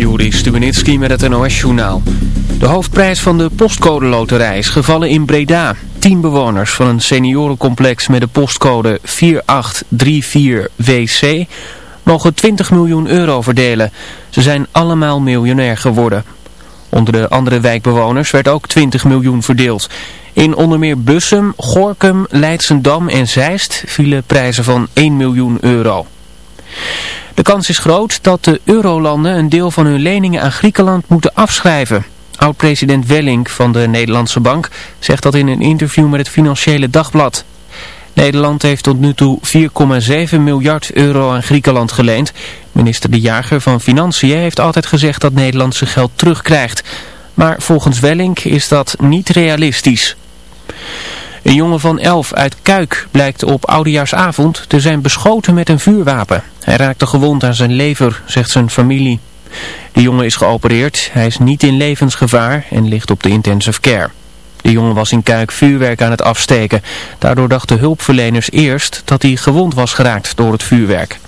Juri Stubenitski met het NOS-journaal. De hoofdprijs van de postcode loterij is gevallen in Breda. Tien bewoners van een seniorencomplex met de postcode 4834WC mogen 20 miljoen euro verdelen. Ze zijn allemaal miljonair geworden. Onder de andere wijkbewoners werd ook 20 miljoen verdeeld. In onder meer Bussum, Gorkum, Leidsendam en Zeist vielen prijzen van 1 miljoen euro. De kans is groot dat de eurolanden een deel van hun leningen aan Griekenland moeten afschrijven. Oud-president Wellink van de Nederlandse Bank zegt dat in een interview met het Financiële Dagblad. Nederland heeft tot nu toe 4,7 miljard euro aan Griekenland geleend. Minister De Jager van Financiën heeft altijd gezegd dat Nederland zijn geld terugkrijgt. Maar volgens Wellink is dat niet realistisch. Een jongen van 11 uit Kuik blijkt op oudejaarsavond te zijn beschoten met een vuurwapen. Hij raakte gewond aan zijn lever, zegt zijn familie. De jongen is geopereerd, hij is niet in levensgevaar en ligt op de intensive care. De jongen was in Kuik vuurwerk aan het afsteken. Daardoor dachten hulpverleners eerst dat hij gewond was geraakt door het vuurwerk.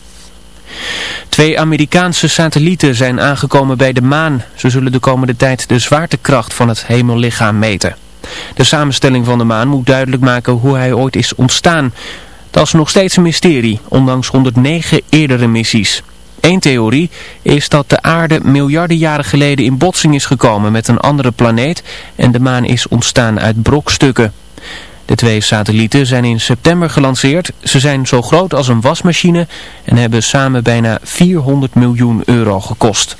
Twee Amerikaanse satellieten zijn aangekomen bij de maan. Ze zullen de komende tijd de zwaartekracht van het hemellichaam meten. De samenstelling van de maan moet duidelijk maken hoe hij ooit is ontstaan. Dat is nog steeds een mysterie, ondanks 109 eerdere missies. Eén theorie is dat de aarde miljarden jaren geleden in botsing is gekomen met een andere planeet en de maan is ontstaan uit brokstukken. De twee satellieten zijn in september gelanceerd. Ze zijn zo groot als een wasmachine en hebben samen bijna 400 miljoen euro gekost.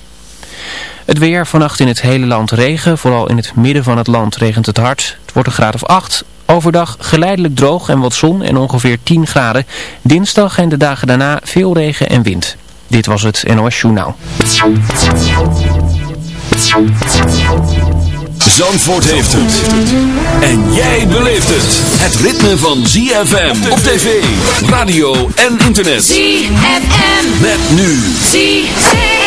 Het weer vannacht in het hele land regen. Vooral in het midden van het land regent het hard. Het wordt een graad of 8. Overdag geleidelijk droog en wat zon en ongeveer 10 graden. Dinsdag en de dagen daarna veel regen en wind. Dit was het NOS Journaal. Zandvoort heeft het. En jij beleeft het. Het ritme van ZFM op tv, radio en internet. ZFM. Met nu. ZFM.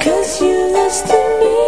Cause you lost to me.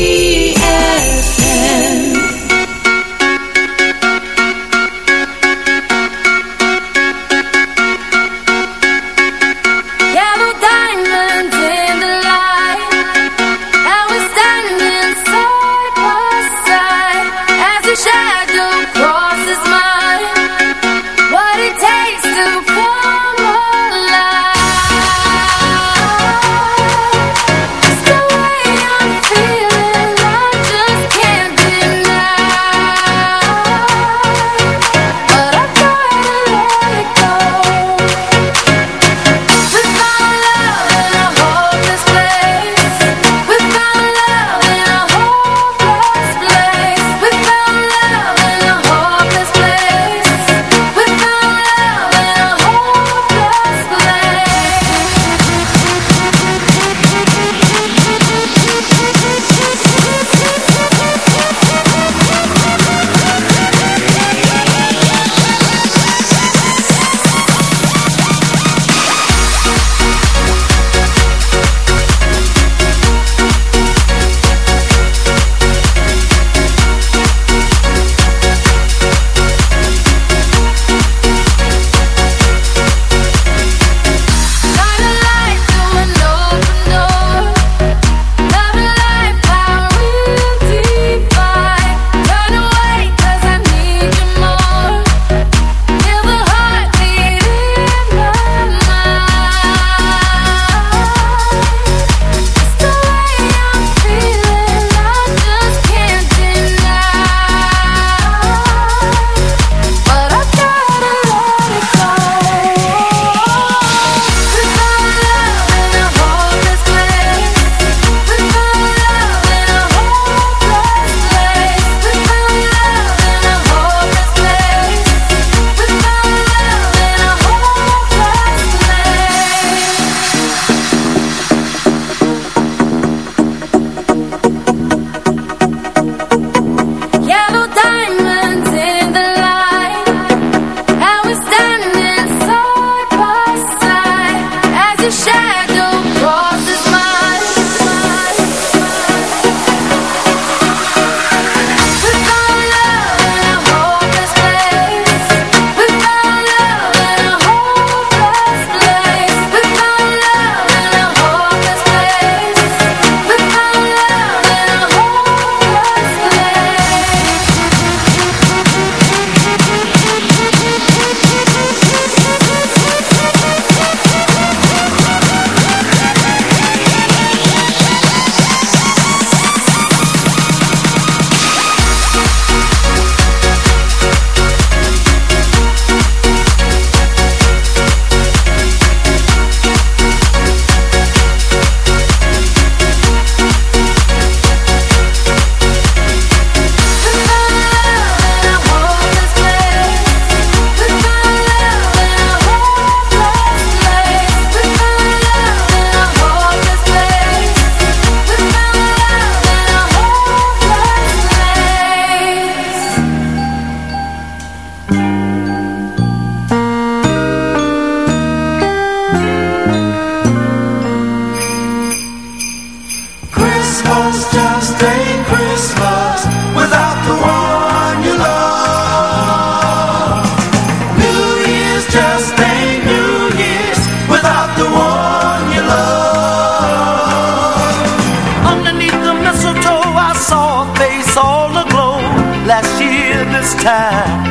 time.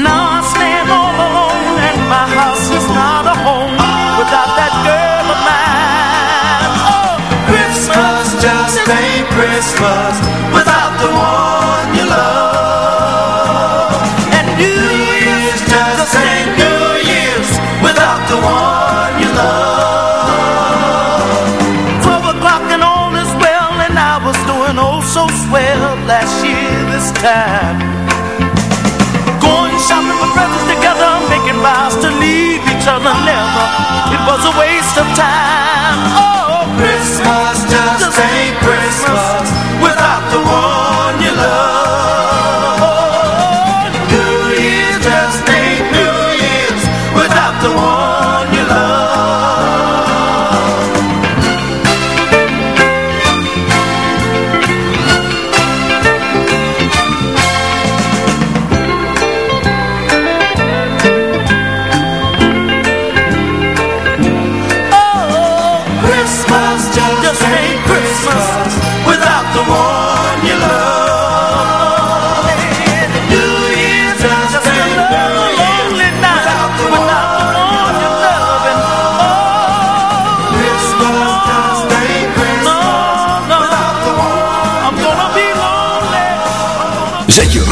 Now I stand all alone and my house is not a home without that girl of mine. Oh, Christmas just ain't Christmas without the one you love. And New Year's just ain't New Year's without the one you love. Twelve o'clock and all is well and I was doing oh so swell last year this time. was a waste of time. Oh, Christmas just, just ain't Christmas without the one.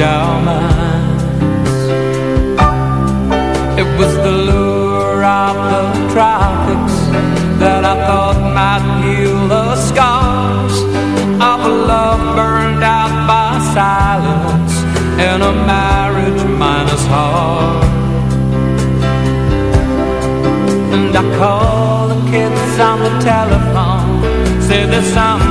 It was the lure of the tropics That I thought might heal the scars Of a love burned out by silence And a marriage minus heart. And I call the kids on the telephone Say there's some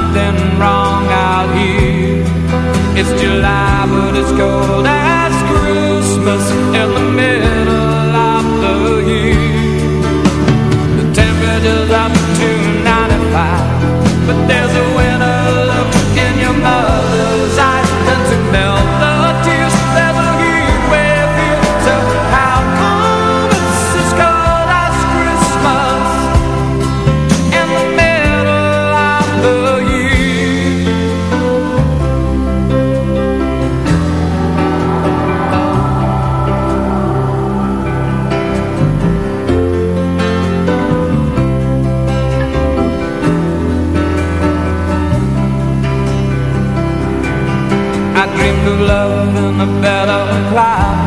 it's July, but it's cold as Christmas in the middle of the year. The temperature's up to 95, but there's about a cloud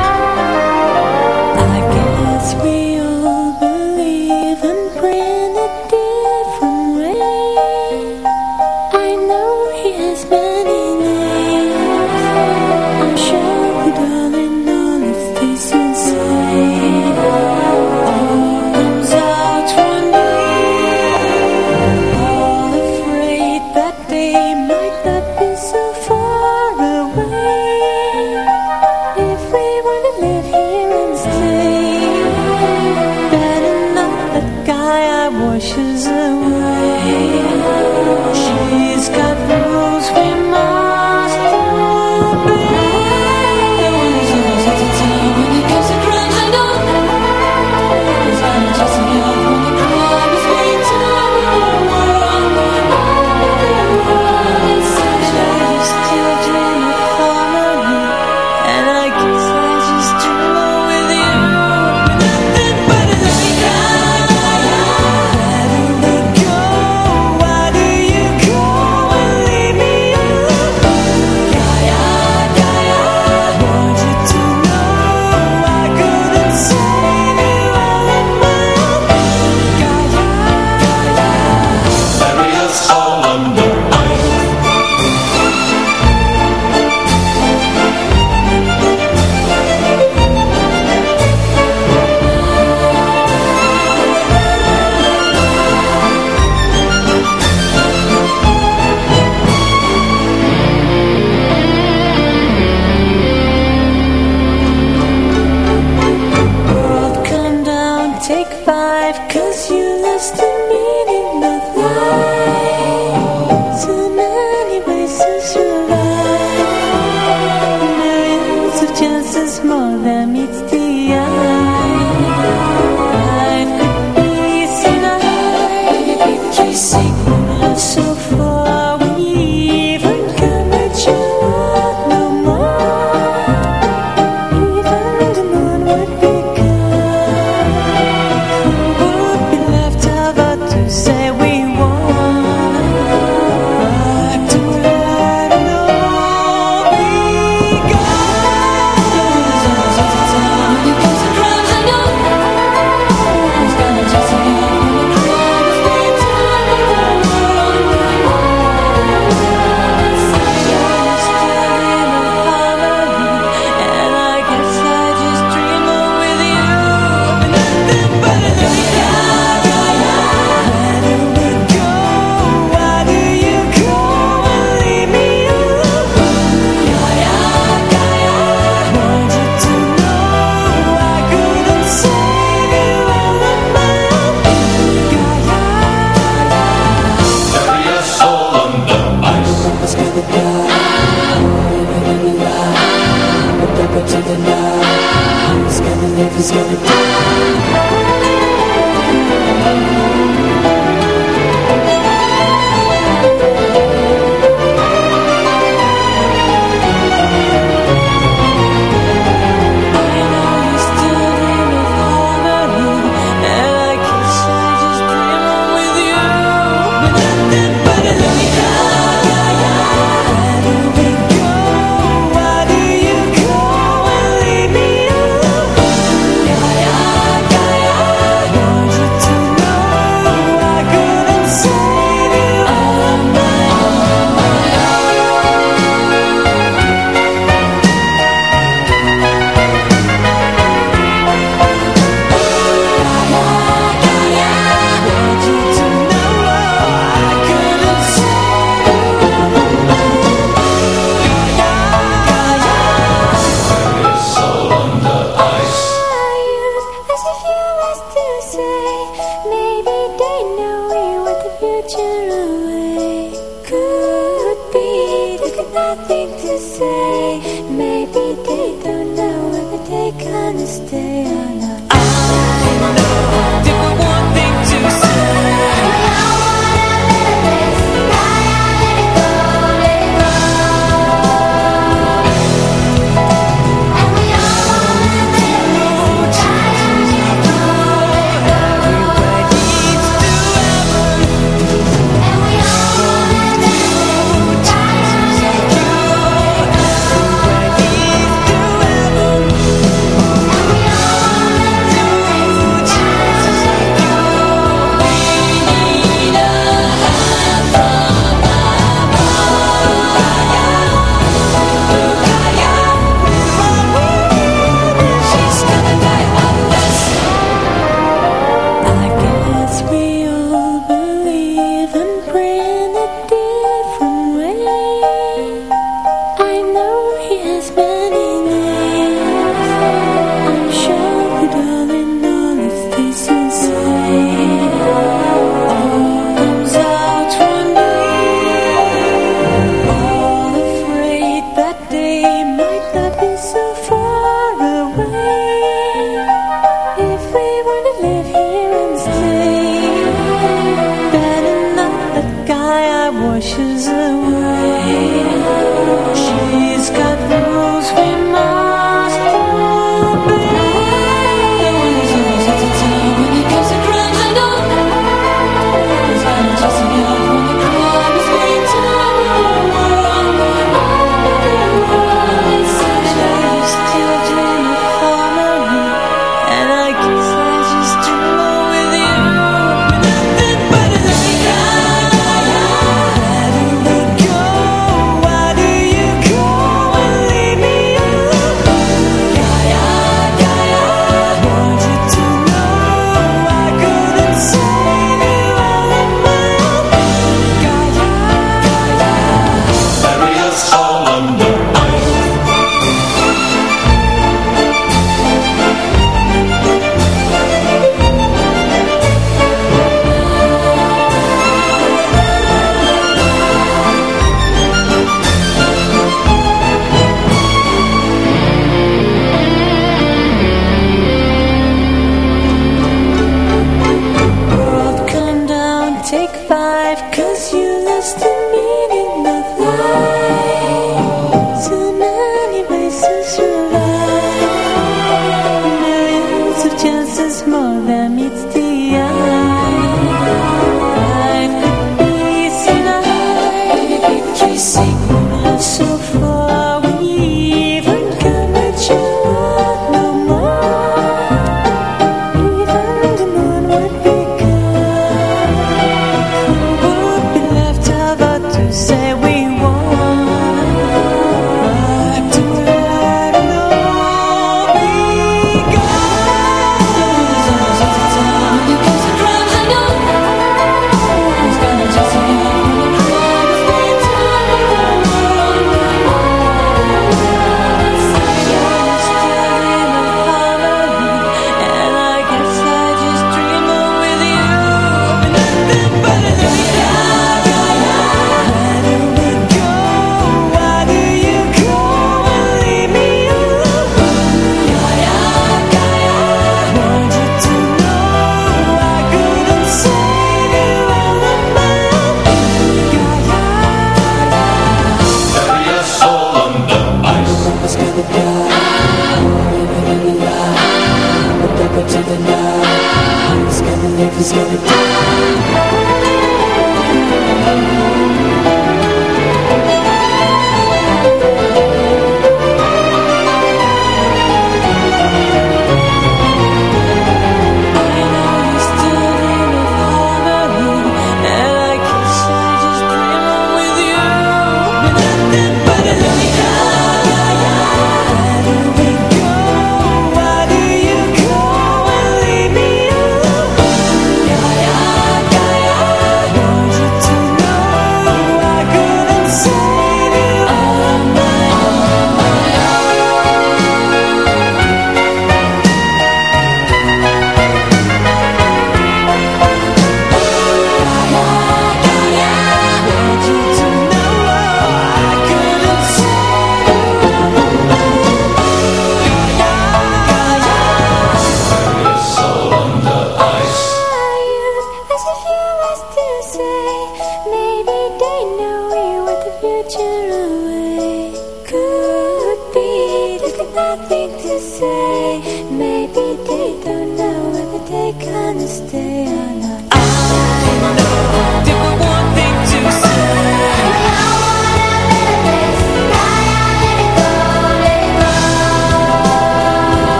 You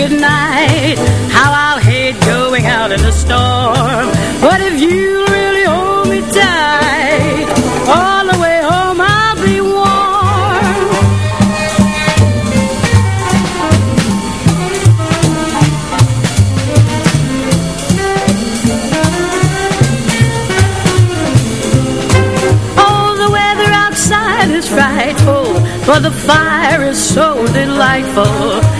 Kiss goodnight, how I'll hate going out in the storm. But if you really hold me tight, all the way home I'll be warm. Oh, the weather outside is frightful, but the fire is so delightful.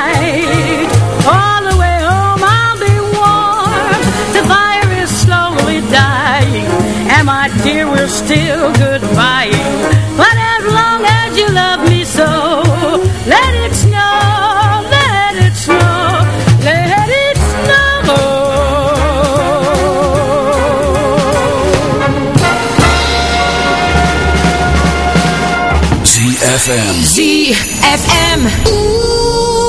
dear, we're still goodbying. But as long as you love me so, let it snow, let it snow, let it snow. ZFM. ZFM. Ooh,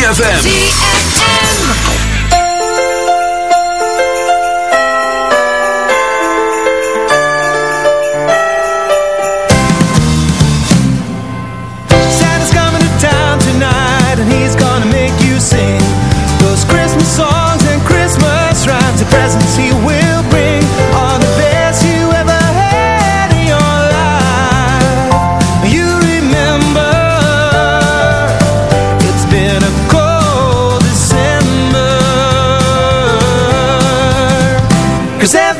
ZFM. Cause everybody,